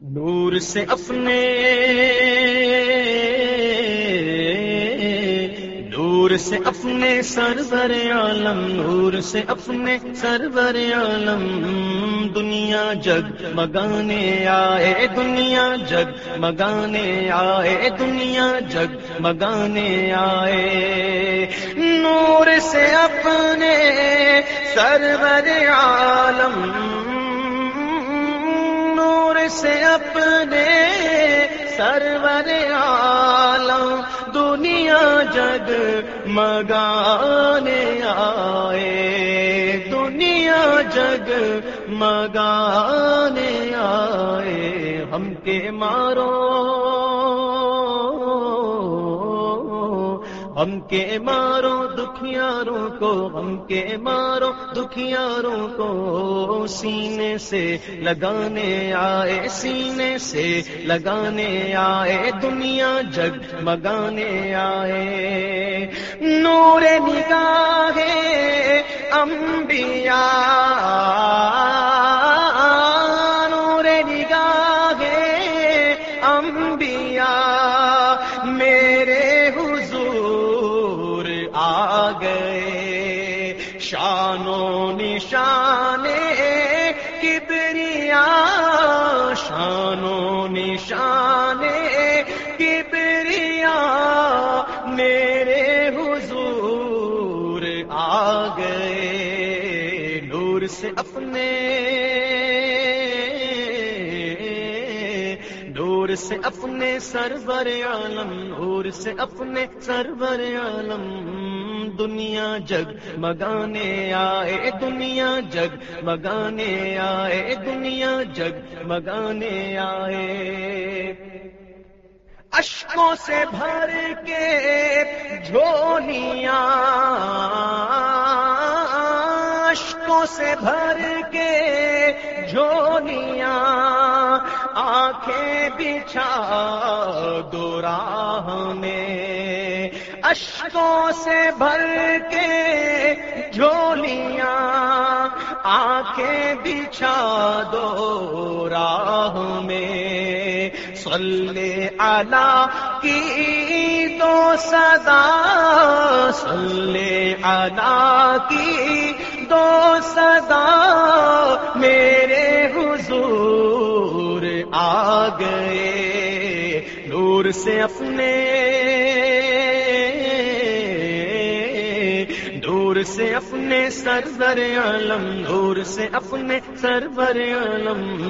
نور سے اپنے نور سے اپنے سرور عالم، نور سے اپنے سرور عالم۔ دنیا جگ مگانے آئے، دنیا جگ مگانے آئے، دنیا جگ مگانے آئے۔ نور سے اپنے سرور عالم سے اپنے سرور عالم دنیا جگ مگانے آئے۔ دنیا جگ مگانے آئے۔ ہم کے مارو ہم کے مارو دکھیاروں کو ہم کے مارو دکھیاروں کو۔ سینے سے لگانے آئے، سینے سے لگانے آئے، دنیا جگ مگانے آئے۔ نور نگاہ انبیاء سرور عالم نور سے اپنے سرور عالم۔ دنیا جگ، مگانے آئے، دنیا جگ۔ مگانے آئے، دنیا جگ۔ مگانے آئے۔ اشکوں سے بھر کے جھولیاں اشکوں سے بھر کے جھولیاں آنکھیں بچھا دو راہ میں۔ اشکوں سے بھر کے جھولیاں آنکھیں بچھا دو راہ میں۔ سلے آلہ کی دو سدا سلے آلہ کی دو سدا میرے حضور گئے نور سے اپنے نور سے اپنے سرور عالم، نور سے اپنے سرور عالم۔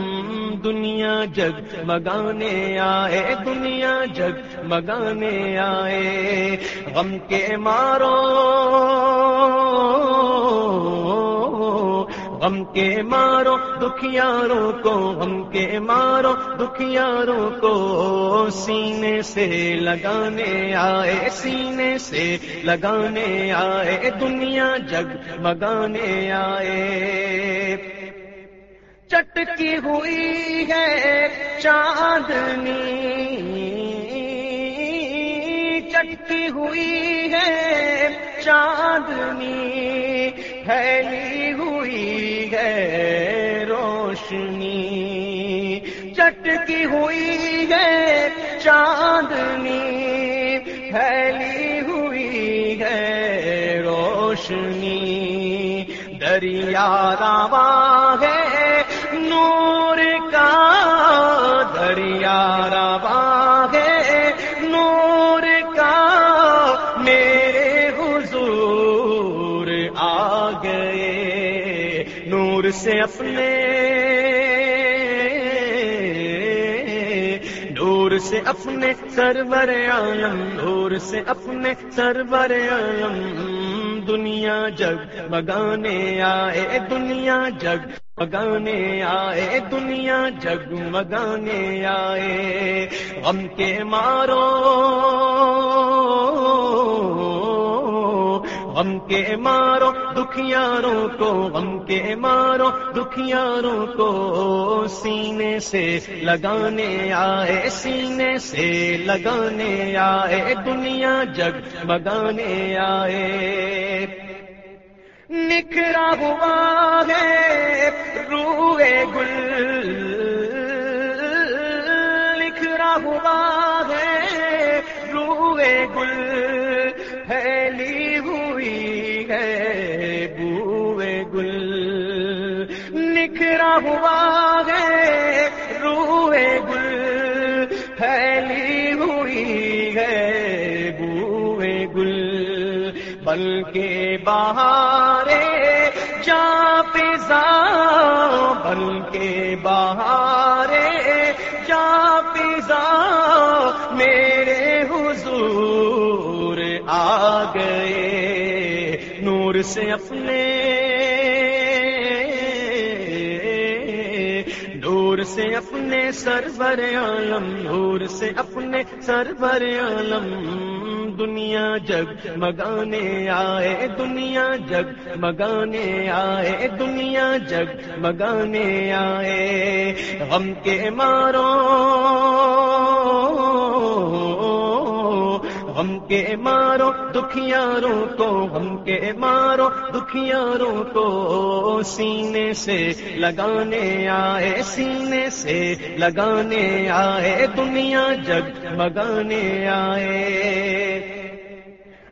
دنیا جگ مگانے آئے، دنیا جگ مگانے آئے۔ غم کے مارو غم کے مارو دکھیاروں کو غم کے مارو دکھیاروں کو۔ سینے سے لگانے آئے، سینے سے لگانے آئے، دنیا جگ مگانے آئے۔ چٹکی ہوئی ہے چاندنی، چٹکی ہوئی ہے چاندنی پھیلی ہوئی ہے روشنی، چٹکی ہوئی ہے چاندنی پھیلی ہوئی ہے روشنی، دریا روا ہے نور کا دریا روا سے اپنے نور سے اپنے سرور عالم، نور سے اپنے سرور عالم۔ دنیا جگ مگانے آئے دنیا جگ مگانے آئے دنیا جگ مگانے آئے۔ غم کے مارو غم کے مارو، دکھیاروں کو غم کے مارو، دکھیاروں کو سینے سے لگانے آئے، سینے سے لگانے آئے، دنیا جگ بگانے آئے۔ نکھرا ہوا ہے روئے گل، نکھرا ہوا ہے روئے گل۔ ہوا ہے، روئے گل پھیلی ہوئی ہے بوے گل۔ بل کے بہارے جا پیزا بل کے بہارے جا پیزا میرے حضور آ گئے۔ نور سے اپنے سے اپنے سرور عالم، نور سے اپنے سرور عالم۔ دنیا جگ مگانے آئے، دنیا جگ مگانے آئے، دنیا جگ مگانے آئے۔ غم کے مارو ہم کے مارو دکھیاروں کو، ہم کے مارو دکھیاروں کو۔ سینے سے لگانے آئے، سینے سے لگانے آئے، دنیا جگ مگانے آئے۔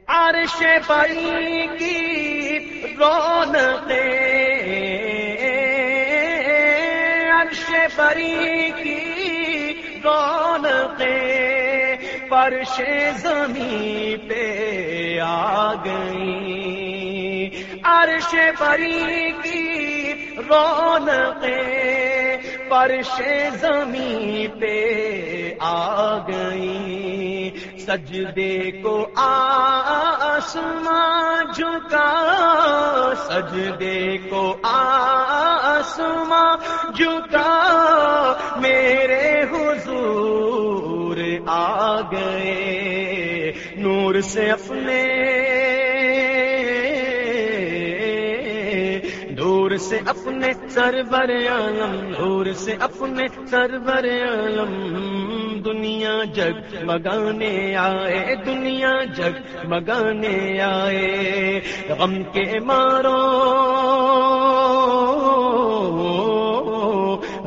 عرش بڑی کی رونقیں۔ عرش بڑی کی رونقیں۔ فرش زمین پہ آ گئی عرش بری کی رونقیں فرش زمین پہ آ گئی سجدے کو آسمان جھکا، سجدے کو آسمان جھکا، میرے گئے، نور سے اپنے، دور سے اپنے سرور عالم، دور سے اپنے سرور عالم، دنیا جگ مگانے آئے، دنیا جگ مگانے آئے، غم کے مارو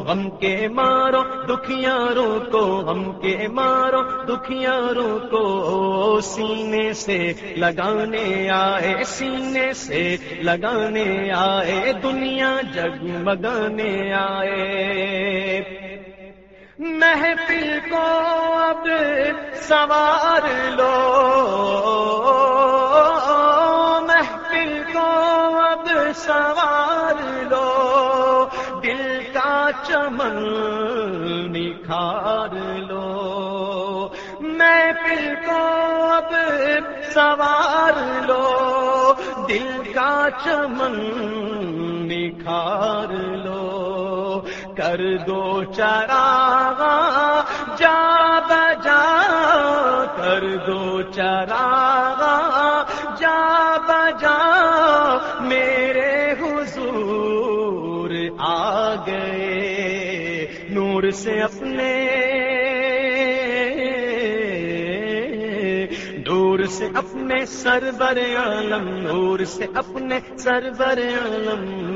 غم کے مارو دکھیاروں کو غم کے مارو دکھیاروں کو سینے سے لگانے آئے، سینے سے لگانے آئے، دنیا جگ مگانے آئے۔ محفل کو اب سوار لو۔ محفل کو اب سوار لو۔ چمن نکھار لو۔ محفل کو اب سوار لو۔ دل کا چمن نکھار لو۔ کر دو چراغ جا بجا۔ کر دو چراغ جا بجا۔ میرے سے اپنے دور سے اپنے سرور عالم نور سے اپنے سرور عالم۔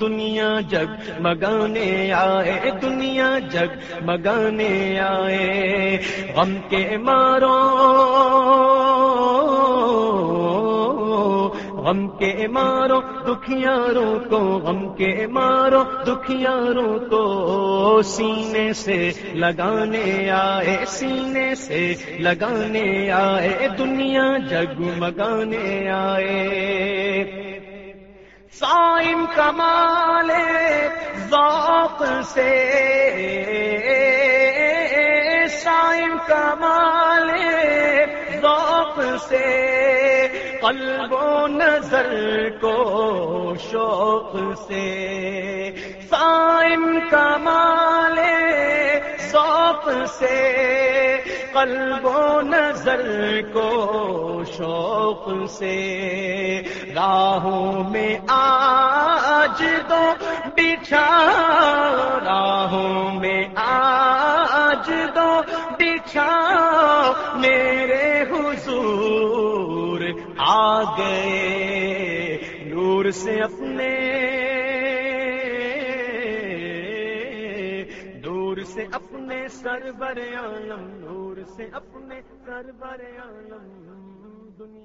دنیا جگ مگانے آئے، دنیا جگ مگانے آئے۔ غم کے مارو غم کے مارو، دکھیاروں کو غم کے مارو، دکھیاروں کو سینے سے لگانے آئے، سینے سے لگانے آئے، دنیا جگ مگانے آئے۔ سائم کمال ذوق سے۔ سائم کمال ذوق سے۔ قلب و نظر کو شوق سے، سائم کمال ذوق سے قلب و نظر کو شوق سے۔ راہوں میں آج دو بچھا، راہوں میں آج دو بچھا، میرے آ گئے نور سے اپنے دور سے اپنے سر عالم نور سے اپنے سر عالم دنیا